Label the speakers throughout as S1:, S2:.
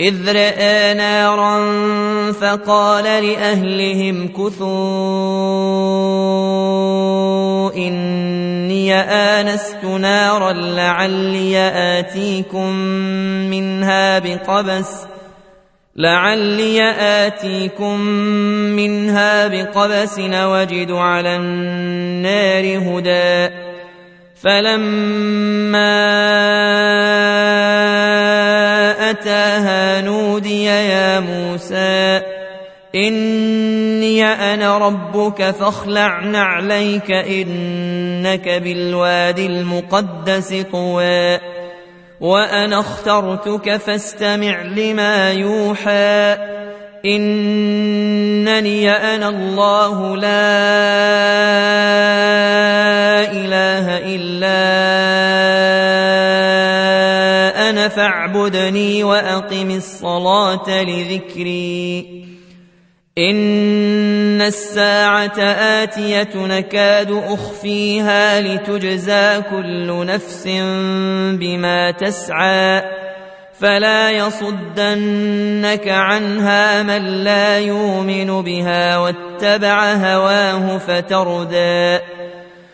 S1: إذ رأى نارا فقال لأهلهم كثوا إني آنست نارا لعلي آتيكم منها بقبس لعلي آتيكم منها بقبس وجد على النار هدى. فلما أتاها نودي يا موسى. إني أنا ربك فاخلع نعليك إنك بالوادي المقدس طوى. وأنا اخترتك فاستمع لما يوحى. إنني أنا الله لا إله إلا أنا فاعبدني وأقم الصلاة لذكري. إن الساعة آتية نكاد أخفيها لتجزى كل نفس بما تسعى. فلا يصدنك عنها من لا يؤمن بها واتبع هواه فتردى.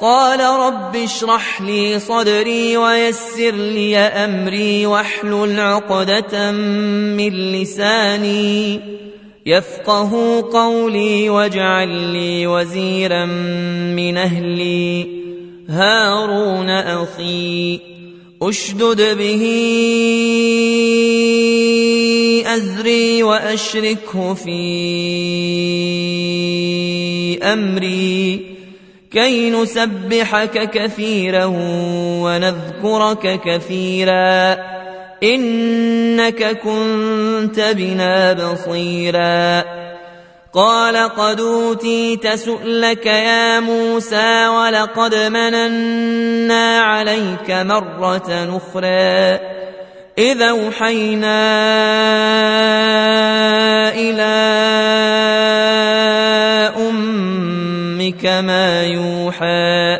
S1: قال رب اشرح لي صدري ويسر لي أمري واحلل عقدة من لساني يفقه قولي واجعل لي وزيرا من أهلي. هارون أخي أشدد به أزري وأشركه في أمري. كي نسبحك كثيرا ونذكرك كثيرا انك كنت بنا بصيرا قال قد اوتيت سؤلك يا موسى ولقد مننا عليك مره أخرى اذا اوحينا إلى أمك ما يوحى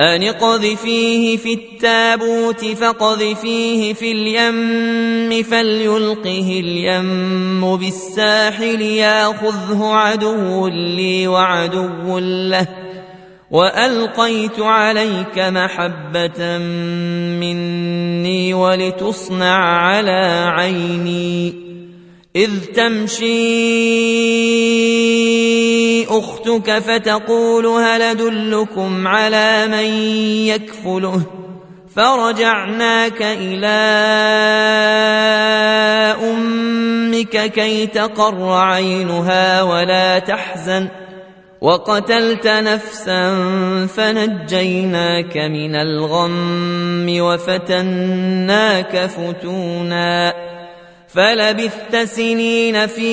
S1: أن اقذفيه في التابوت فاقذفيه في اليم فليلقه اليم بالساحل ياخذه عدو لي وعدو له والقيت عليك محبه مني ولتصنع على عيني اذ تمشي أختك فتقول هل أدلكم على من يكفله؟ فرجعناك إلى أمك بك كي تقر عينها ولا تحزن. وقتلت نفسا فنجيناك من الغم وفتناك فتونا. فلبثت سنين في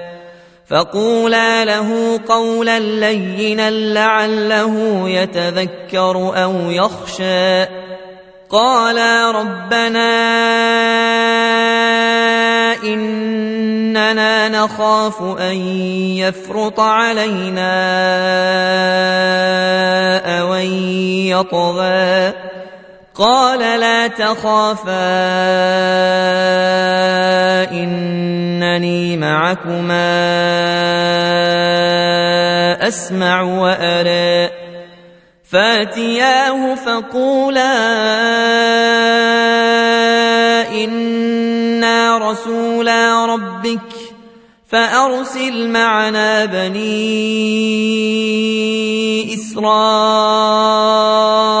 S1: فقولا له قولا لينا لعله يتذكر أو يخشى. قالا ربنا إننا نخاف أن يفرط علينا أو أن يطغى. قال لا تخافا إنني معكما أسمع وأرى. فأتياه فقولا إنا رسولا ربك فأرسل معنا بني إسرائيل.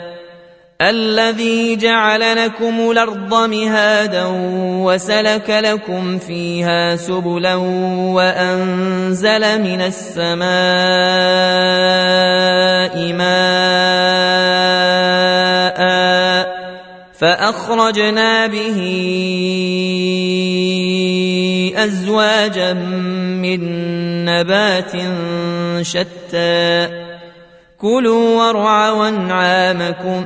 S1: الذي جعل لكم الأرض مهادا وسلك لكم فيها سبلا وأنزل من السماء ماء فأخرجنا به أزواجا من نبات شتى. كلوا وارعوا أنعامكم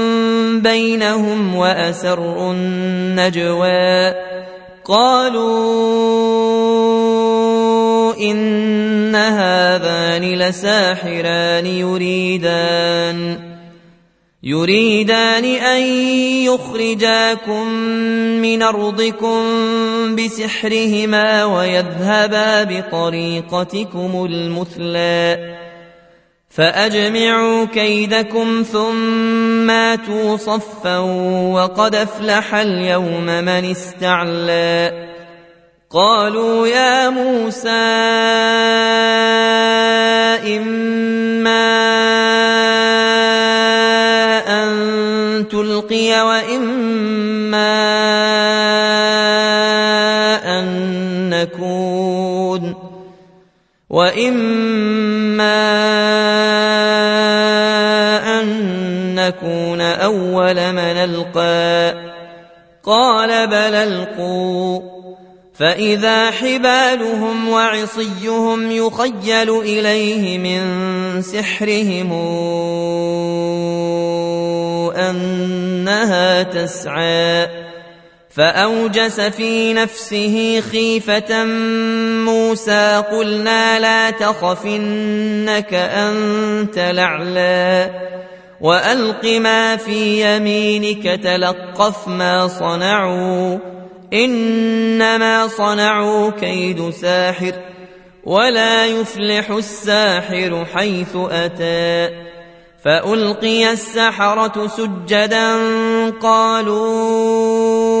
S1: بينهم واسروا النجوى قالوا ان هذان لساحران يريدان يريدان ان يخرجاكم من ارضكم بسحرهما ويذهبا بطريقتكم المثلى فأجمعوا كيدكم ثم آتوا صفا وقد أفلح اليوم من استعلى. قالوا يا موسى إما أن تلقي وإما أن نكون وإما أن نكون أول من ألقى قال بل ألقوا فإذا حبالهم وعصيهم يخيل إليه من سحرهم أنها تسعى فأوجس في نفسه خيفة موسى قلنا لا تخف إنك أنت الأعلى. وألق ما في يمينك تلقف ما صنعوا. إنما صنعوا كيد ساحر ولا يفلح الساحر حيث أتى. فألقي السحرة سجدا قالوا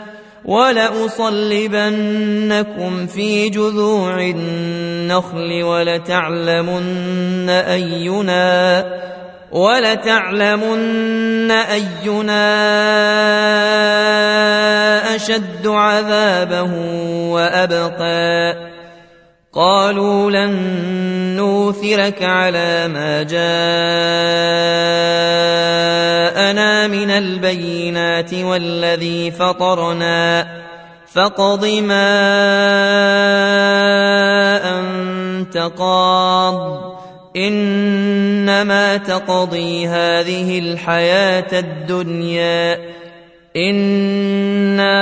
S1: ولأصلبنكم في جذوع النخل ولتعلمن أينا ولتعلمن أينا أشد عذابه وأبقى. قالوا لن نوثرك على ما جاءنا من البينات والذي فطرنا فاقض ما أنت قاض إنما تقضي هذه الحياة الدنيا إنا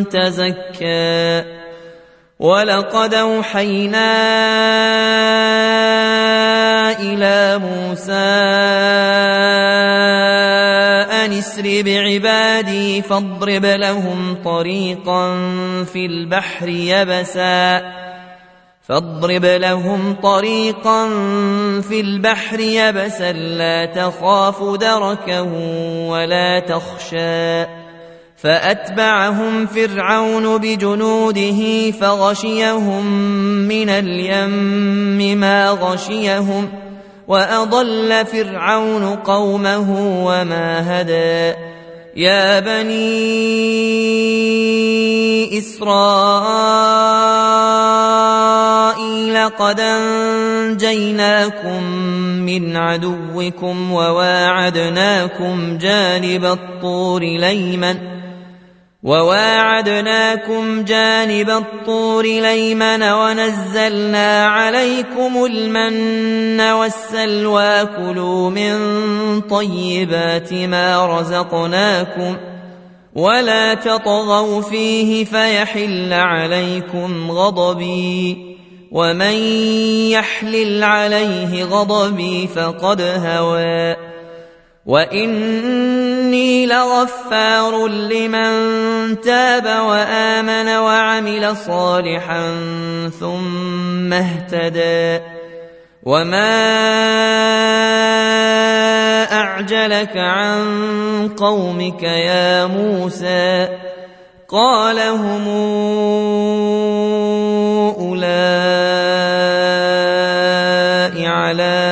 S1: تزكى. ولقد أوحينا إلى موسى أن اسر بعبادي فاضرب لهم طريقا في البحر يبسا. فاضرب لهم طريقا في البحر يبسا. لا تخاف دركا ولا تخشى. فأتبعهم فرعون بجنوده فغشيهم من اليم ما غشيهم ۖ وأضل فرعون قومه وما هدى. يا بني إسرائيل قد أنجيناكم من عدوكم وواعدناكم جانب الطور الايمن وواعدناكم جانب الطور ليمن ونزلنا عليكم المن والسلوى. كلوا من طيبات ما رزقناكم ولا تطغوا فيه فيحل عليكم غضبي. ومن يحلل عليه غضبي فقد هوى. وإن إني لغفار لمن تاب وآمن وعمل صالحا ثم اهتدى وما أعجلك عن قومك يا موسى قال هم أولئك على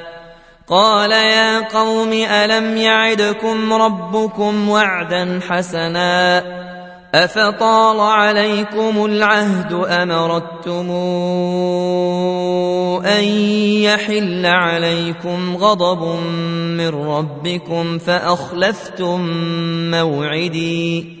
S1: قال يا قوم ألم يعدكم ربكم وعدا حسنا أفطال عليكم العهد أمرتم أن يحل عليكم غضب من ربكم فأخلفتم موعدي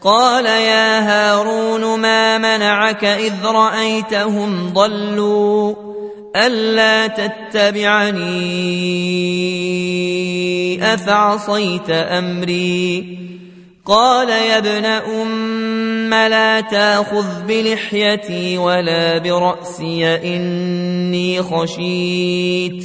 S1: قال يا هارون ما منعك إذ رأيتهم ضلوا ألا تتبعني أفعصيت أمري قال يا ابن أم لا تأخذ بلحيتي ولا برأسي إني خشيت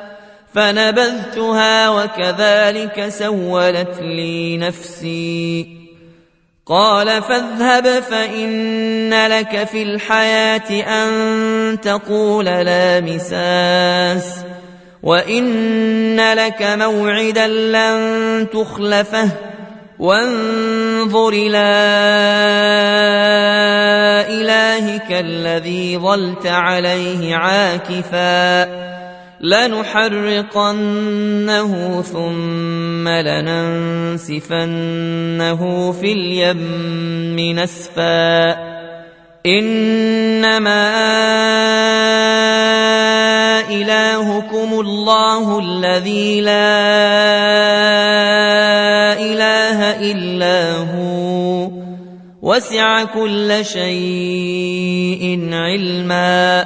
S1: فنبذتها وكذلك سولت لي نفسي. قال فاذهب فإن لك في الحياة أن تقول لا مساس وإن لك موعدا لن تخلفه. وانظر إلى إلهك الذي ظلت عليه عاكفاً. لنحرقنه ثم لننسفنه في اليم نسفا. إنما إلهكم الله الذي لا إله إلا هو. وسع كل شيء علما.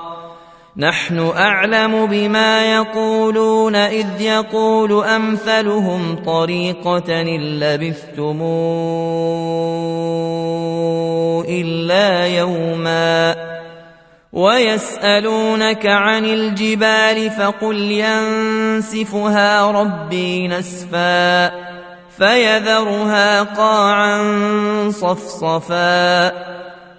S1: نحن أعلم بما يقولون إذ يقول أمثلهم طريقة إن لبثتم إلا يوما ويسألونك عن الجبال فقل ينسفها ربي نسفا فيذرها قاعا صفصفا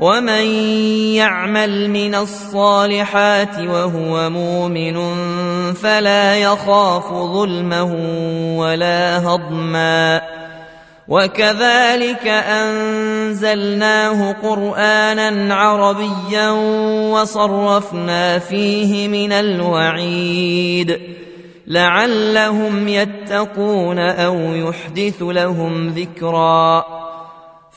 S1: ومن يعمل من الصالحات وهو مؤمن فلا يخاف ظلما ولا هضما وكذلك انزلناه قرانا عربيا وصرفنا فيه من الوعيد لعلهم يتقون أو يحدث لهم ذكرا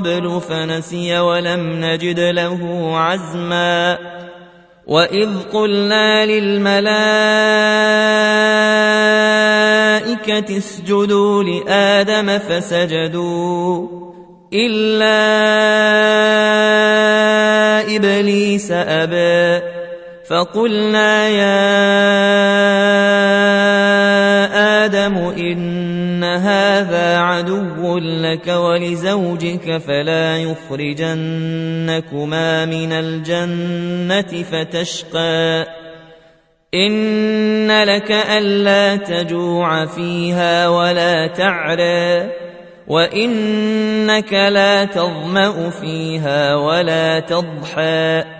S1: قبل فنسي ولم نجد له عزما. وإذ قلنا للملائكة اسجدوا لآدم فسجدوا إلا إبليس أبى. فقلنا يا آدم إن هذا عدو لك ولزوجك فلا يخرجنكما من الجنة فتشقى. إن لك ألا تجوع فيها ولا تعرى وإنك لا تظمأ فيها ولا تضحى.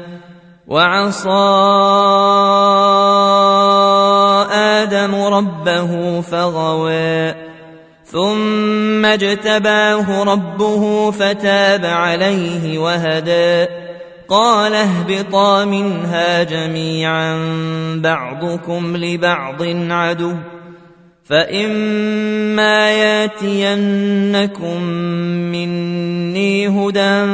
S1: وعصى آدم ربه فغوى ثم اجتباه ربه فتاب عليه وهدى. قال اهبطا منها جميعا بعضكم لبعض عدو. فإما ياتينكم مني هدى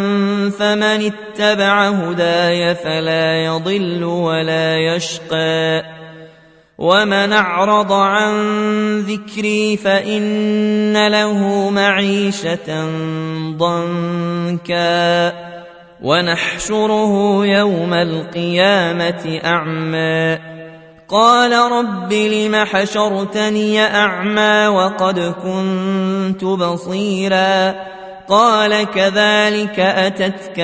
S1: فمن اتبع هداي فلا يضل ولا يشقى ومن اعرض عن ذكري فإن له معيشة ضنكا ونحشره يوم القيامة أعمى قال رب لم حشرتني أعمى وقد كنت بصيرا قال كذلك أتتك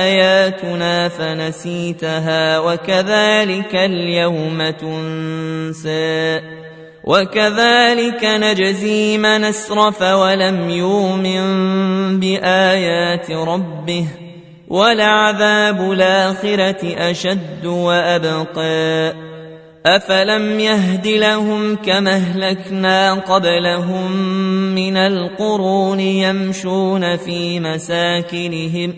S1: آياتنا فنسيتها وكذلك اليوم تنسى وكذلك نجزي من أسرف ولم يؤمن بآيات ربه ولعذاب الآخرة أشد وأبقى افلم يهد لهم كما اهلكنا قبلهم من القرون يمشون في مساكنهم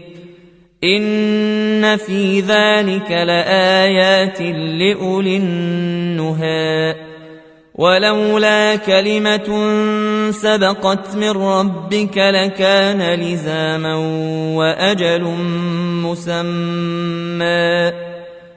S1: ان في ذلك لايات لاولي النهي ولولا كلمة سبقت من ربك لكان لزاما وأجل مسمى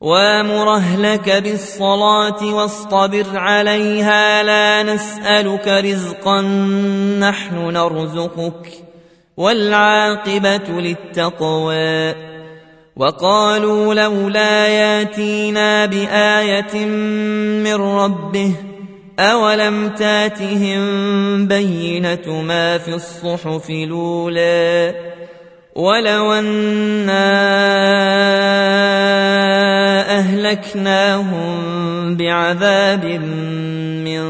S1: وامر اهلك بالصلاه واصطبر عليها لا نسالك رزقا نحن نرزقك والعاقبه للتقوى وقالوا لولا ياتينا بايه من ربه أولم تاتهم بينة ما في الصحف الأولى ولو أنا أهلكناهم بعذاب من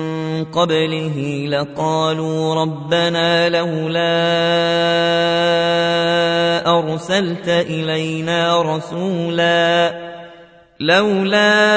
S1: قبله لقالوا ربنا لولا أرسلت إلينا رسولا لولا